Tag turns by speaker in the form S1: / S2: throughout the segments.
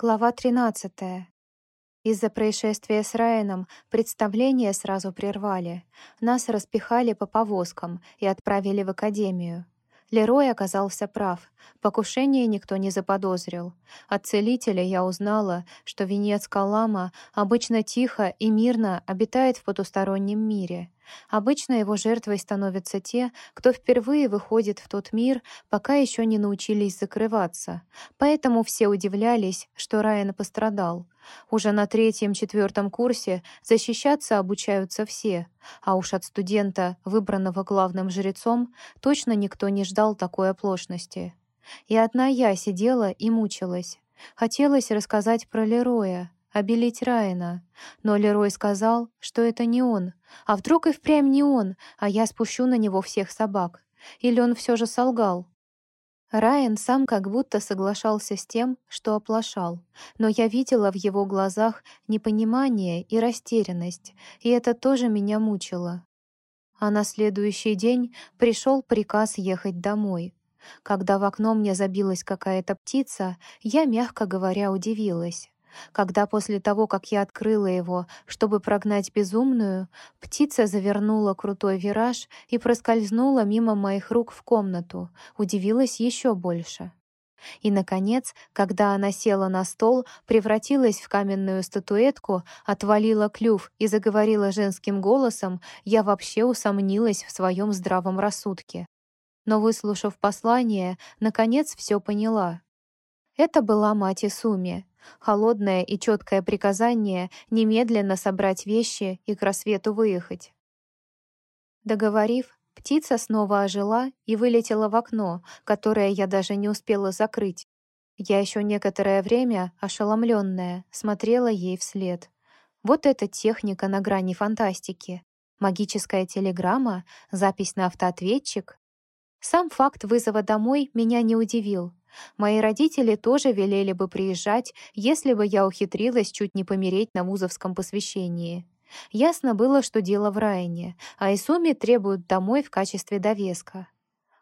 S1: Глава 13. Из-за происшествия с Райаном представление сразу прервали. Нас распихали по повозкам и отправили в академию. Лерой оказался прав. Покушение никто не заподозрил. От целителя я узнала, что венец Калама обычно тихо и мирно обитает в потустороннем мире. Обычно его жертвой становятся те, кто впервые выходит в тот мир, пока еще не научились закрываться. Поэтому все удивлялись, что Райан пострадал. Уже на третьем-четвертом курсе защищаться обучаются все, а уж от студента, выбранного главным жрецом, точно никто не ждал такой оплошности. И одна я сидела и мучилась. Хотелось рассказать про Лероя, обелить Райана, но Лерой сказал, что это не он. А вдруг и впрямь не он, а я спущу на него всех собак? Или он все же солгал? Райан сам как будто соглашался с тем, что оплошал, но я видела в его глазах непонимание и растерянность, и это тоже меня мучило. А на следующий день пришел приказ ехать домой. Когда в окно мне забилась какая-то птица, я, мягко говоря, удивилась. Когда после того, как я открыла его, чтобы прогнать безумную, птица завернула крутой вираж и проскользнула мимо моих рук в комнату, удивилась еще больше. И, наконец, когда она села на стол, превратилась в каменную статуэтку, отвалила клюв и заговорила женским голосом, я вообще усомнилась в своем здравом рассудке. Но, выслушав послание, наконец все поняла. Это была мать Исуми, холодное и четкое приказание немедленно собрать вещи и к рассвету выехать. Договорив, птица снова ожила и вылетела в окно, которое я даже не успела закрыть. Я еще некоторое время, ошеломленная, смотрела ей вслед. Вот эта техника на грани фантастики. Магическая телеграмма, запись на автоответчик. Сам факт вызова домой меня не удивил. Мои родители тоже велели бы приезжать, если бы я ухитрилась чуть не помереть на вузовском посвящении. Ясно было, что дело в Райане, а Исуми требуют домой в качестве довеска.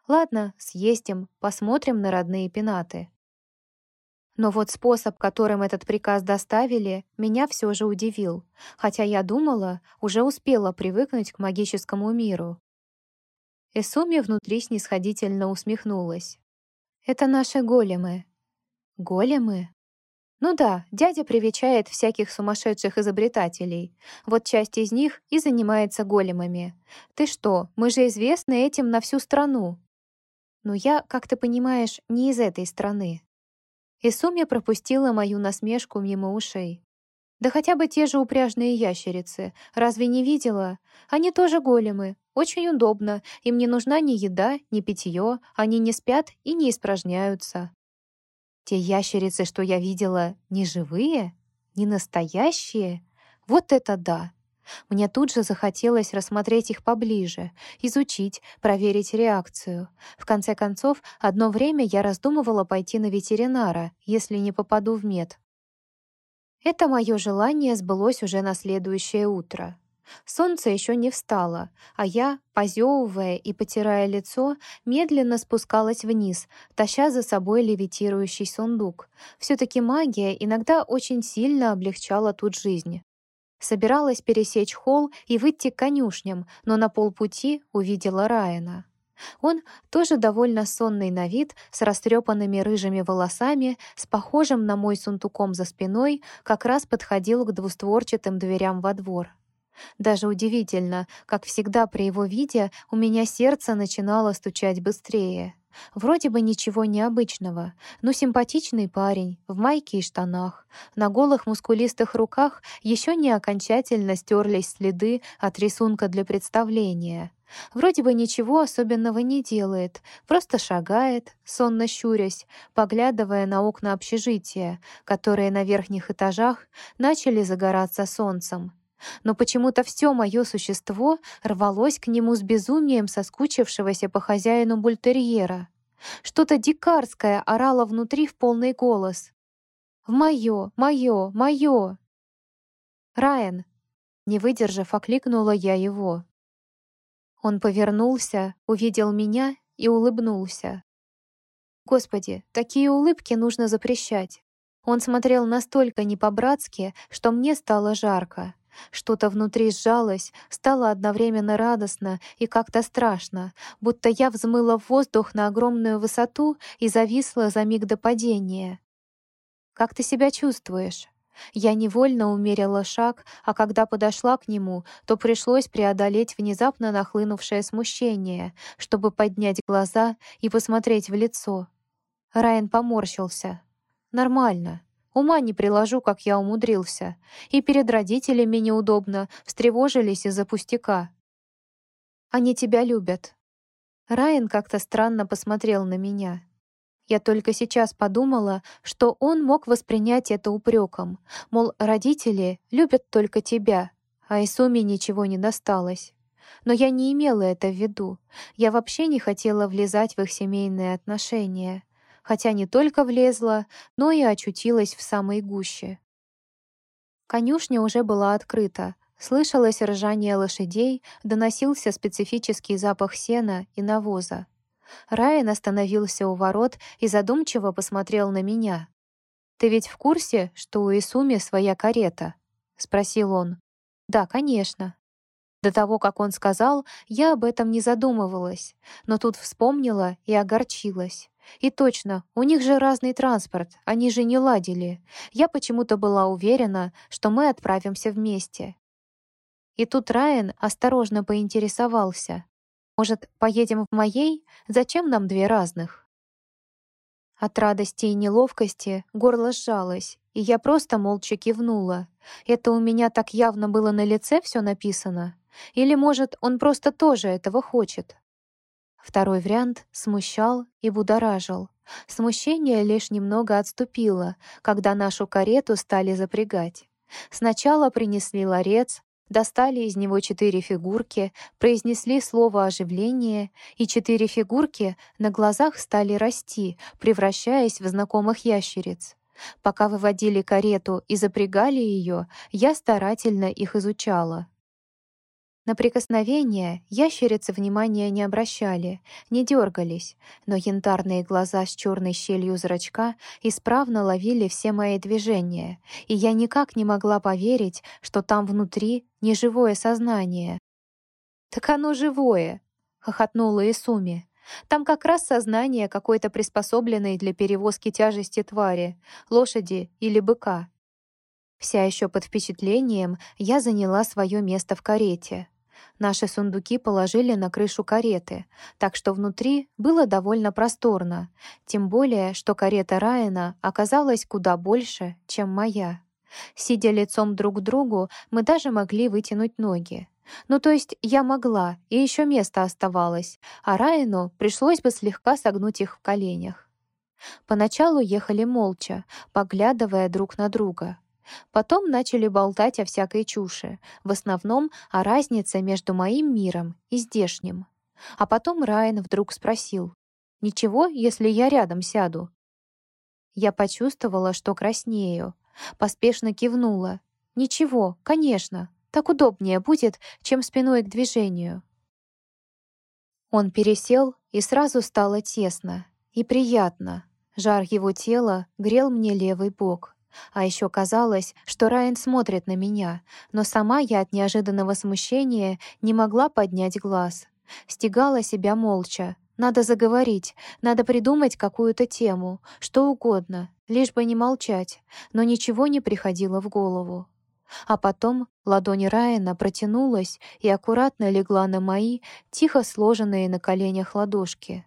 S1: Ладно, съездим, посмотрим на родные пенаты. Но вот способ, которым этот приказ доставили, меня все же удивил, хотя я думала, уже успела привыкнуть к магическому миру. Исуми внутри снисходительно усмехнулась. Это наши големы. Големы? Ну да, дядя привечает всяких сумасшедших изобретателей. Вот часть из них и занимается големами. Ты что, мы же известны этим на всю страну. Но я, как ты понимаешь, не из этой страны. Исумья пропустила мою насмешку мимо ушей. Да хотя бы те же упряжные ящерицы. Разве не видела? Они тоже големы. Очень удобно. Им не нужна ни еда, ни питье. Они не спят и не испражняются. Те ящерицы, что я видела, не живые? Не настоящие? Вот это да! Мне тут же захотелось рассмотреть их поближе, изучить, проверить реакцию. В конце концов, одно время я раздумывала пойти на ветеринара, если не попаду в мед. Это мое желание сбылось уже на следующее утро. Солнце еще не встало, а я, позевывая и потирая лицо, медленно спускалась вниз, таща за собой левитирующий сундук. Все-таки магия иногда очень сильно облегчала тут жизнь. Собиралась пересечь холл и выйти к конюшням, но на полпути увидела Райана. Он тоже довольно сонный на вид, с растрепанными рыжими волосами, с похожим на мой сундуком за спиной, как раз подходил к двустворчатым дверям во двор. Даже удивительно, как всегда при его виде у меня сердце начинало стучать быстрее. Вроде бы ничего необычного, но симпатичный парень, в майке и штанах. На голых мускулистых руках еще не окончательно стерлись следы от рисунка для представления. Вроде бы ничего особенного не делает, просто шагает, сонно щурясь, поглядывая на окна общежития, которые на верхних этажах начали загораться солнцем. Но почему-то все мое существо рвалось к нему с безумием соскучившегося по хозяину бультерьера. Что-то дикарское орало внутри в полный голос. «В моё, моё, моё!» «Райан!» Не выдержав, окликнула я его. Он повернулся, увидел меня и улыбнулся. Господи, такие улыбки нужно запрещать. Он смотрел настолько не по-братски, что мне стало жарко. Что-то внутри сжалось, стало одновременно радостно и как-то страшно, будто я взмыла в воздух на огромную высоту и зависла за миг до падения. «Как ты себя чувствуешь?» Я невольно умерила шаг, а когда подошла к нему, то пришлось преодолеть внезапно нахлынувшее смущение, чтобы поднять глаза и посмотреть в лицо. Райан поморщился. «Нормально. Ума не приложу, как я умудрился. И перед родителями неудобно, встревожились из-за пустяка. Они тебя любят. Райан как-то странно посмотрел на меня. Я только сейчас подумала, что он мог воспринять это упреком, мол, родители любят только тебя, а Исуми ничего не досталось. Но я не имела это в виду. Я вообще не хотела влезать в их семейные отношения хотя не только влезла, но и очутилась в самой гуще. Конюшня уже была открыта, слышалось ржание лошадей, доносился специфический запах сена и навоза. Райан остановился у ворот и задумчиво посмотрел на меня. «Ты ведь в курсе, что у Исуми своя карета?» — спросил он. «Да, конечно». До того, как он сказал, я об этом не задумывалась, но тут вспомнила и огорчилась. И точно, у них же разный транспорт, они же не ладили. Я почему-то была уверена, что мы отправимся вместе. И тут Райан осторожно поинтересовался. «Может, поедем в моей? Зачем нам две разных?» От радости и неловкости горло сжалось, и я просто молча кивнула. Это у меня так явно было на лице все написано? Или, может, он просто тоже этого хочет? Второй вариант смущал и будоражил. Смущение лишь немного отступило, когда нашу карету стали запрягать. Сначала принесли ларец, достали из него четыре фигурки, произнесли слово «оживление», и четыре фигурки на глазах стали расти, превращаясь в знакомых ящериц. Пока выводили карету и запрягали ее, я старательно их изучала. На прикосновение ящерицы внимания не обращали, не дергались, но янтарные глаза с черной щелью зрачка исправно ловили все мои движения, и я никак не могла поверить, что там внутри неживое сознание. «Так оно живое!» — хохотнула Исуми. «Там как раз сознание какой-то приспособленной для перевозки тяжести твари, лошади или быка». Вся еще под впечатлением я заняла свое место в карете. Наши сундуки положили на крышу кареты, так что внутри было довольно просторно, тем более, что карета Райана оказалась куда больше, чем моя. Сидя лицом друг к другу, мы даже могли вытянуть ноги. Ну, то есть я могла, и еще место оставалось, а Райану пришлось бы слегка согнуть их в коленях. Поначалу ехали молча, поглядывая друг на друга. Потом начали болтать о всякой чуши, в основном о разнице между моим миром и здешним. А потом Райан вдруг спросил, «Ничего, если я рядом сяду?» Я почувствовала, что краснею. Поспешно кивнула. «Ничего, конечно, так удобнее будет, чем спиной к движению». Он пересел, и сразу стало тесно и приятно. Жар его тела грел мне левый бок. А еще казалось, что Райан смотрит на меня, но сама я от неожиданного смущения не могла поднять глаз. Стегала себя молча. Надо заговорить, надо придумать какую-то тему, что угодно, лишь бы не молчать, но ничего не приходило в голову. А потом ладонь Райана протянулась и аккуратно легла на мои, тихо сложенные на коленях ладошки.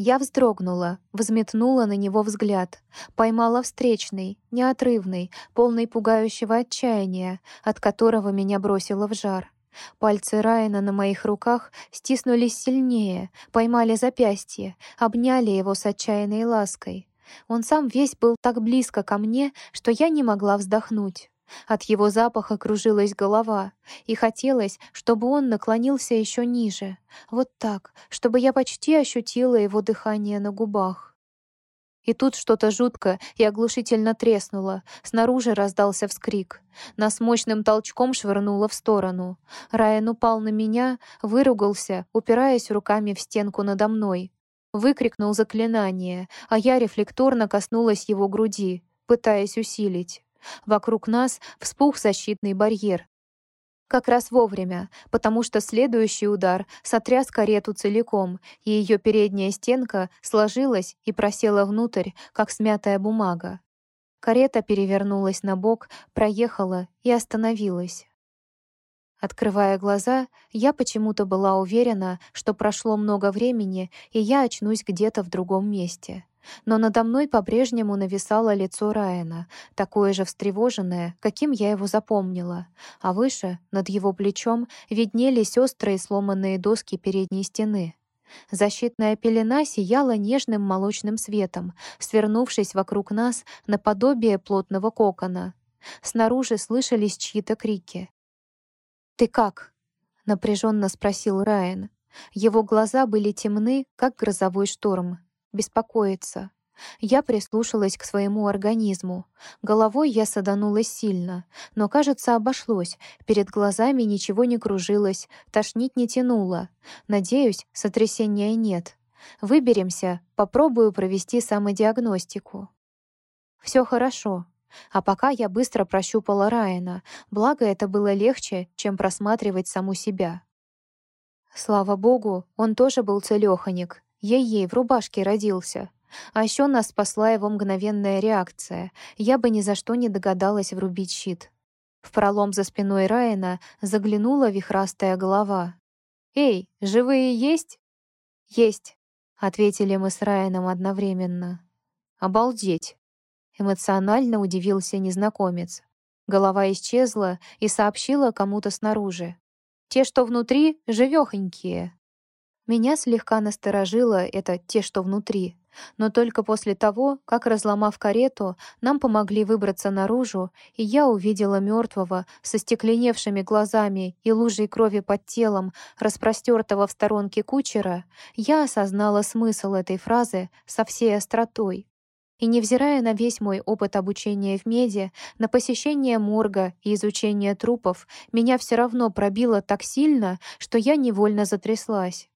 S1: Я вздрогнула, взметнула на него взгляд, поймала встречный, неотрывный, полный пугающего отчаяния, от которого меня бросило в жар. Пальцы Райана на моих руках стиснулись сильнее, поймали запястье, обняли его с отчаянной лаской. Он сам весь был так близко ко мне, что я не могла вздохнуть. От его запаха кружилась голова, и хотелось, чтобы он наклонился еще ниже, вот так, чтобы я почти ощутила его дыхание на губах. И тут что-то жутко и оглушительно треснуло. Снаружи раздался вскрик. Нас мощным толчком швырнуло в сторону. Райан упал на меня, выругался, упираясь руками в стенку надо мной. Выкрикнул заклинание, а я рефлекторно коснулась его груди. пытаясь усилить. Вокруг нас вспух защитный барьер. Как раз вовремя, потому что следующий удар сотряс карету целиком, и ее передняя стенка сложилась и просела внутрь, как смятая бумага. Карета перевернулась на бок, проехала и остановилась. Открывая глаза, я почему-то была уверена, что прошло много времени, и я очнусь где-то в другом месте. Но надо мной по-прежнему нависало лицо Райана, такое же встревоженное, каким я его запомнила, а выше, над его плечом, виднелись острые сломанные доски передней стены. Защитная пелена сияла нежным молочным светом, свернувшись вокруг нас наподобие плотного кокона. Снаружи слышались чьи-то крики. «Ты как?» — напряженно спросил Райан. Его глаза были темны, как грозовой шторм. Беспокоиться. Я прислушалась к своему организму. Головой я саданулась сильно, но, кажется, обошлось. Перед глазами ничего не кружилось, тошнить не тянуло. Надеюсь, сотрясения нет. Выберемся, попробую провести самодиагностику. Все хорошо, а пока я быстро прощупала Райана, благо это было легче, чем просматривать саму себя. Слава богу, он тоже был целёханик, ей-ей в рубашке родился. А еще нас спасла его мгновенная реакция. Я бы ни за что не догадалась врубить щит. В пролом за спиной Райана заглянула вихрастая голова. «Эй, живые есть?» «Есть», — ответили мы с Райаном одновременно. «Обалдеть!» Эмоционально удивился незнакомец. Голова исчезла и сообщила кому-то снаружи. «Те, что внутри, живёхонькие». Меня слегка насторожило это «те, что внутри», но только после того, как, разломав карету, нам помогли выбраться наружу, и я увидела мертвого со стекленевшими глазами и лужей крови под телом, распростертого в сторонке кучера, я осознала смысл этой фразы со всей остротой. И невзирая на весь мой опыт обучения в меди, на посещение морга и изучение трупов, меня все равно пробило так сильно, что я невольно затряслась.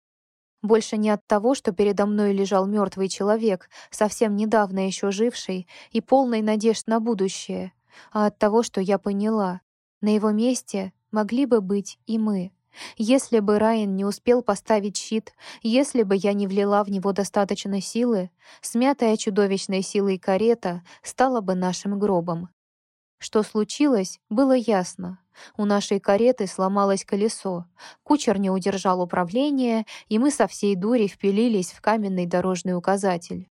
S1: Больше не от того, что передо мной лежал мертвый человек, совсем недавно еще живший и полный надежд на будущее, а от того, что я поняла. На его месте могли бы быть и мы. Если бы Райан не успел поставить щит, если бы я не влила в него достаточно силы, смятая чудовищной силой карета стала бы нашим гробом. Что случилось, было ясно. У нашей кареты сломалось колесо, кучер не удержал управление, и мы со всей дури впилились в каменный дорожный указатель.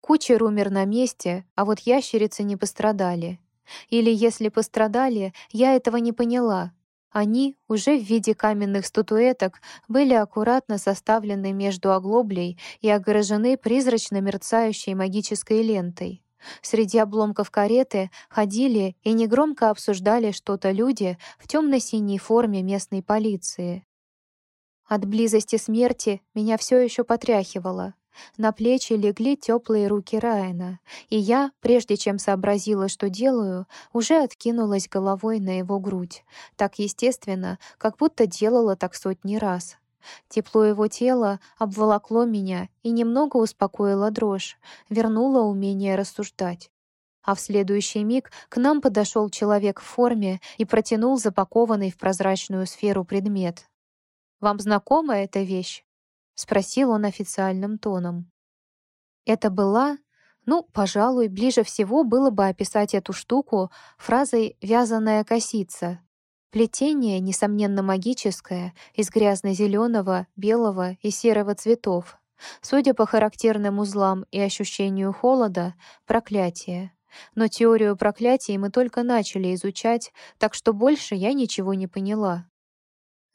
S1: Кучер умер на месте, а вот ящерицы не пострадали. Или если пострадали, я этого не поняла, они, уже в виде каменных статуэток, были аккуратно составлены между оглоблей и огорожены призрачно мерцающей магической лентой. Среди обломков кареты ходили и негромко обсуждали что-то люди в темно-синей форме местной полиции. От близости смерти меня все еще потряхивало. На плечи легли теплые руки Райана, и я, прежде чем сообразила, что делаю, уже откинулась головой на его грудь, так естественно, как будто делала так сотни раз. Тепло его тела обволокло меня и немного успокоило дрожь, вернуло умение рассуждать. А в следующий миг к нам подошел человек в форме и протянул запакованный в прозрачную сферу предмет. «Вам знакома эта вещь?» — спросил он официальным тоном. Это была, ну, пожалуй, ближе всего было бы описать эту штуку фразой «вязаная косица». Плетение, несомненно, магическое, из грязно-зеленого, белого и серого цветов. Судя по характерным узлам и ощущению холода, проклятие. Но теорию проклятий мы только начали изучать, так что больше я ничего не поняла.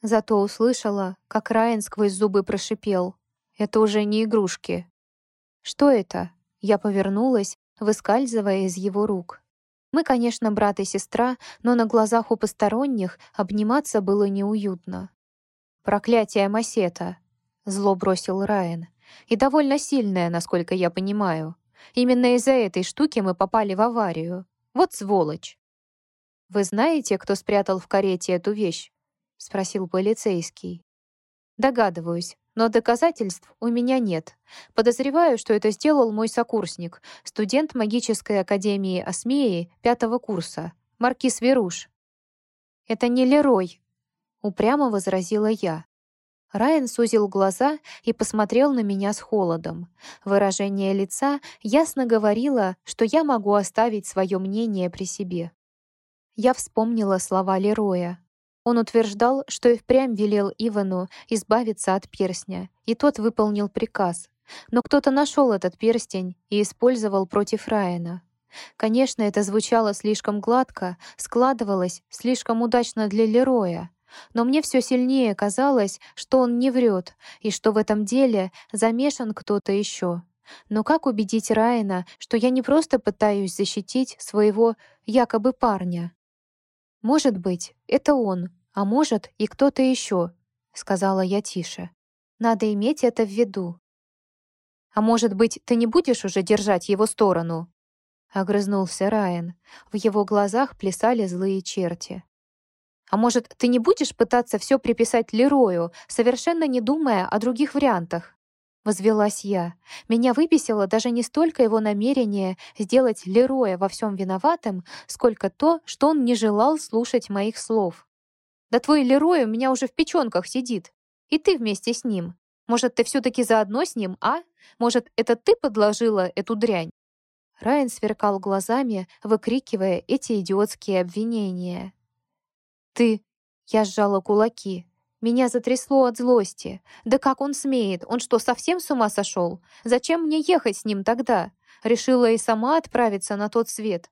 S1: Зато услышала, как Райан сквозь зубы прошипел. «Это уже не игрушки». «Что это?» Я повернулась, выскальзывая из его рук. Мы, конечно, брат и сестра, но на глазах у посторонних обниматься было неуютно. «Проклятие Масета», — зло бросил Райан. «И довольно сильное, насколько я понимаю. Именно из-за этой штуки мы попали в аварию. Вот сволочь!» «Вы знаете, кто спрятал в карете эту вещь?» — спросил полицейский. «Догадываюсь, но доказательств у меня нет. Подозреваю, что это сделал мой сокурсник, студент магической академии Осмеи пятого курса, Маркис Веруш. «Это не Лерой», — упрямо возразила я. Райан сузил глаза и посмотрел на меня с холодом. Выражение лица ясно говорило, что я могу оставить свое мнение при себе. Я вспомнила слова Лероя. Он утверждал, что и впрямь велел Ивану избавиться от перстня, и тот выполнил приказ. Но кто-то нашел этот перстень и использовал против Райана. Конечно, это звучало слишком гладко, складывалось слишком удачно для Лероя, но мне все сильнее казалось, что он не врет, и что в этом деле замешан кто-то еще. Но как убедить Райана, что я не просто пытаюсь защитить своего якобы парня? «Может быть, это он, а может и кто-то еще», — сказала я тише. «Надо иметь это в виду». «А может быть, ты не будешь уже держать его сторону?» — огрызнулся Райан. В его глазах плясали злые черти. А может, ты не будешь пытаться все приписать Лерою, совершенно не думая о других вариантах? Возвелась я. Меня выбесило даже не столько его намерение сделать Лероя во всем виноватым, сколько то, что он не желал слушать моих слов. «Да твой Лерой у меня уже в печенках сидит. И ты вместе с ним. Может, ты все-таки заодно с ним, а? Может, это ты подложила эту дрянь?» Райан сверкал глазами, выкрикивая эти идиотские обвинения. «Ты...» Я сжала кулаки. Меня затрясло от злости. Да как он смеет? Он что, совсем с ума сошел? Зачем мне ехать с ним тогда? Решила и сама отправиться на тот свет.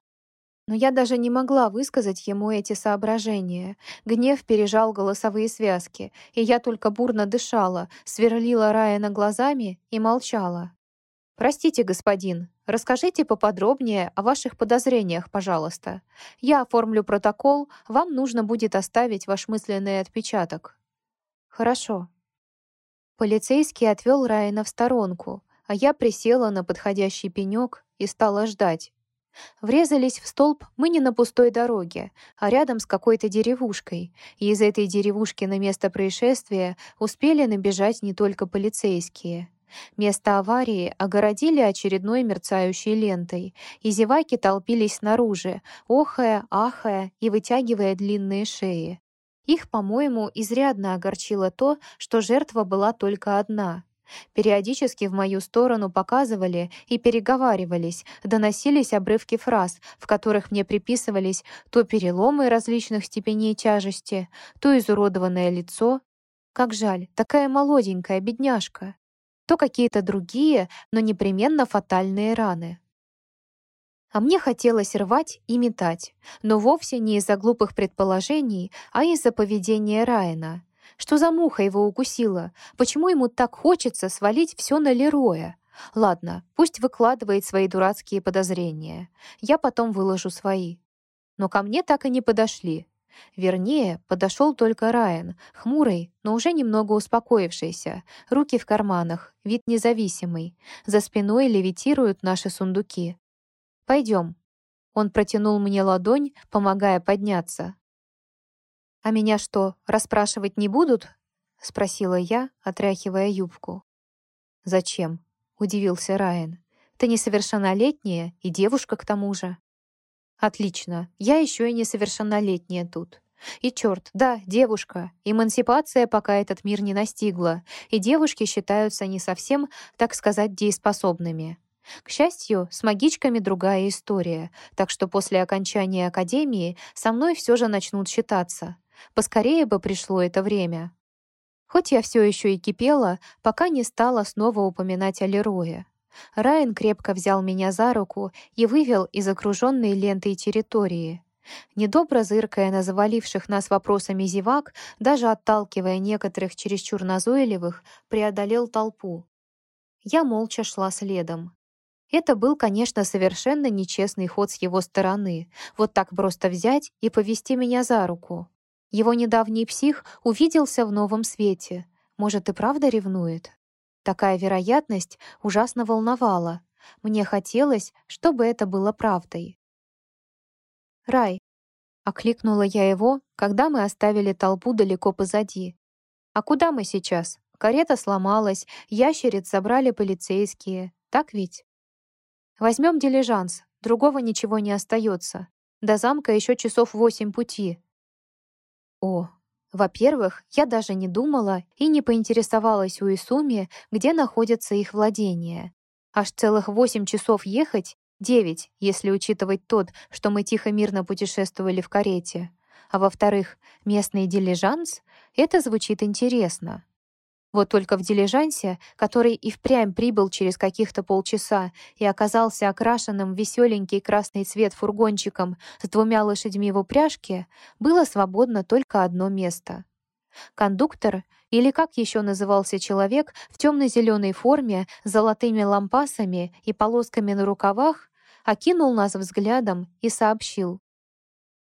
S1: Но я даже не могла высказать ему эти соображения. Гнев пережал голосовые связки, и я только бурно дышала, сверлила Райана глазами и молчала. «Простите, господин, расскажите поподробнее о ваших подозрениях, пожалуйста. Я оформлю протокол, вам нужно будет оставить ваш мысленный отпечаток». «Хорошо». Полицейский отвел Райана в сторонку, а я присела на подходящий пенек и стала ждать. Врезались в столб мы не на пустой дороге, а рядом с какой-то деревушкой, и из этой деревушки на место происшествия успели набежать не только полицейские. Место аварии огородили очередной мерцающей лентой, и зеваки толпились снаружи, охая, ахая и вытягивая длинные шеи. Их, по-моему, изрядно огорчило то, что жертва была только одна. Периодически в мою сторону показывали и переговаривались, доносились обрывки фраз, в которых мне приписывались то переломы различных степеней тяжести, то изуродованное лицо. Как жаль, такая молоденькая бедняжка то какие-то другие, но непременно фатальные раны. А мне хотелось рвать и метать, но вовсе не из-за глупых предположений, а из-за поведения Райана. Что за муха его укусила? Почему ему так хочется свалить все на Лероя? Ладно, пусть выкладывает свои дурацкие подозрения. Я потом выложу свои. Но ко мне так и не подошли. Вернее, подошел только Райан, хмурый, но уже немного успокоившийся, руки в карманах, вид независимый. За спиной левитируют наши сундуки. «Пойдем». Он протянул мне ладонь, помогая подняться. «А меня что, расспрашивать не будут?» — спросила я, отряхивая юбку. «Зачем?» — удивился Райан. «Ты несовершеннолетняя и девушка к тому же». Отлично, я еще и несовершеннолетняя тут. И черт, да, девушка. Эмансипация пока этот мир не настигла, и девушки считаются не совсем, так сказать, дееспособными. К счастью, с магичками другая история, так что после окончания академии со мной все же начнут считаться. Поскорее бы пришло это время. Хоть я все еще и кипела, пока не стала снова упоминать о Лерое. Райан крепко взял меня за руку и вывел из окруженной лентой территории. Недобро зыркая на заваливших нас вопросами зевак, даже отталкивая некоторых чересчур назойливых, преодолел толпу. Я молча шла следом. Это был, конечно, совершенно нечестный ход с его стороны, вот так просто взять и повести меня за руку. Его недавний псих увиделся в новом свете. Может, и правда ревнует? Такая вероятность ужасно волновала. Мне хотелось, чтобы это было правдой. «Рай!» — окликнула я его, когда мы оставили толпу далеко позади. «А куда мы сейчас? Карета сломалась, ящериц забрали полицейские. Так ведь? Возьмем дилижанс, другого ничего не остается. До замка еще часов восемь пути. О, во-первых, я даже не думала и не поинтересовалась у Исуми, где находятся их владения. Аж целых восемь часов ехать, девять, если учитывать тот, что мы тихо-мирно путешествовали в карете. А во-вторых, местный дилижанс — это звучит интересно. Вот только в дилижансе, который и впрямь прибыл через каких-то полчаса и оказался окрашенным веселенький красный цвет фургончиком с двумя лошадьми в упряжке, было свободно только одно место. Кондуктор, или как еще назывался человек, в темно-зеленой форме, с золотыми лампасами и полосками на рукавах, окинул нас взглядом и сообщил.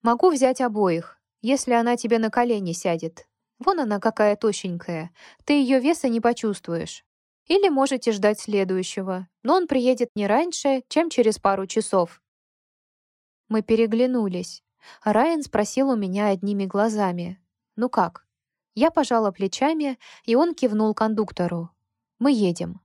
S1: «Могу взять обоих, если она тебе на колени сядет. Вон она какая тощенькая. Ты ее веса не почувствуешь. Или можете ждать следующего, но он приедет не раньше, чем через пару часов. Мы переглянулись. Райан спросил у меня одними глазами. «Ну как?» Я пожала плечами, и он кивнул кондуктору. «Мы едем».